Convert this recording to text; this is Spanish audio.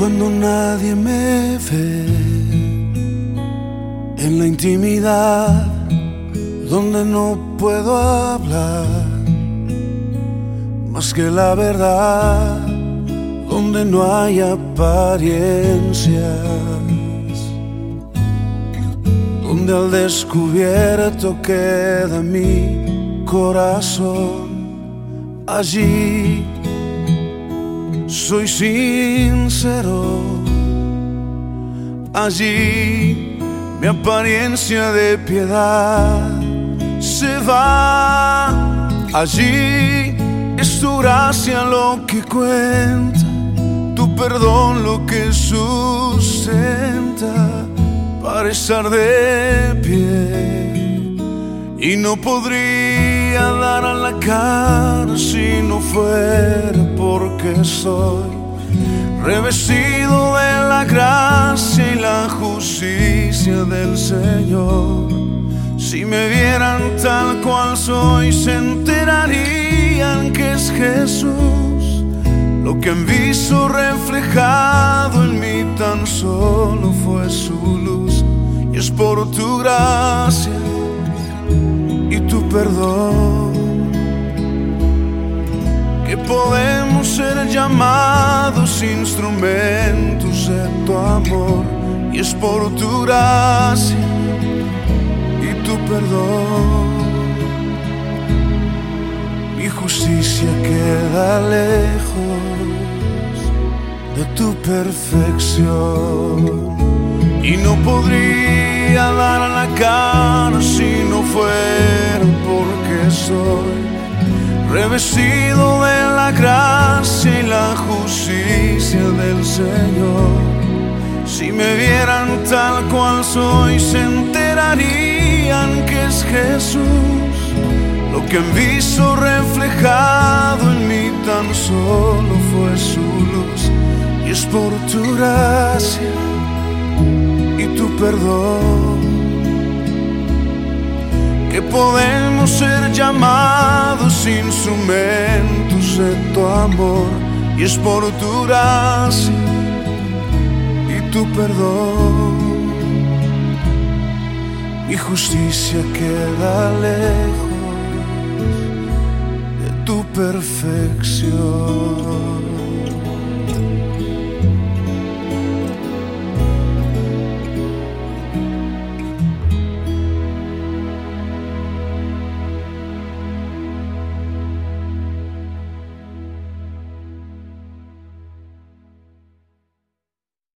cuando nadie me ve, en la intimidad donde no puedo hablar, más que la verdad, donde no hay apariencias, donde al descubierto queda mi corazón allí soy sincero. Allí mi apariencia de piedad se va. Allí es tu gracia lo que cuenta, tu perdón lo que sustenta para estar de pie. Y no podría dar a la cara si no fuera porque soy revestido de la gracia y la justicia del Señor. Si me vieran tal cual soy, se enterarían que es Jesús. Lo que han visto reflejado en mí tan solo fue su luz. Y es por tu gracia y tu perdón que podemos ser llamados instrumentos de tu amor y es por tu gracia y tu perdón. Mi justicia queda lejos de tu perfección y no podría dar la cara si no revestido de la gracia y la justicia del Señor. Si me vieran tal cual soy, se enterarían que es Jesús. Lo que han visto reflejado en mí tan solo fue su luz. Y es por tu gracia y tu perdón que podemos ser llamados instrumentos de tu amor y es por tu y tu perdón. Mi justicia queda lejos de tu perfección.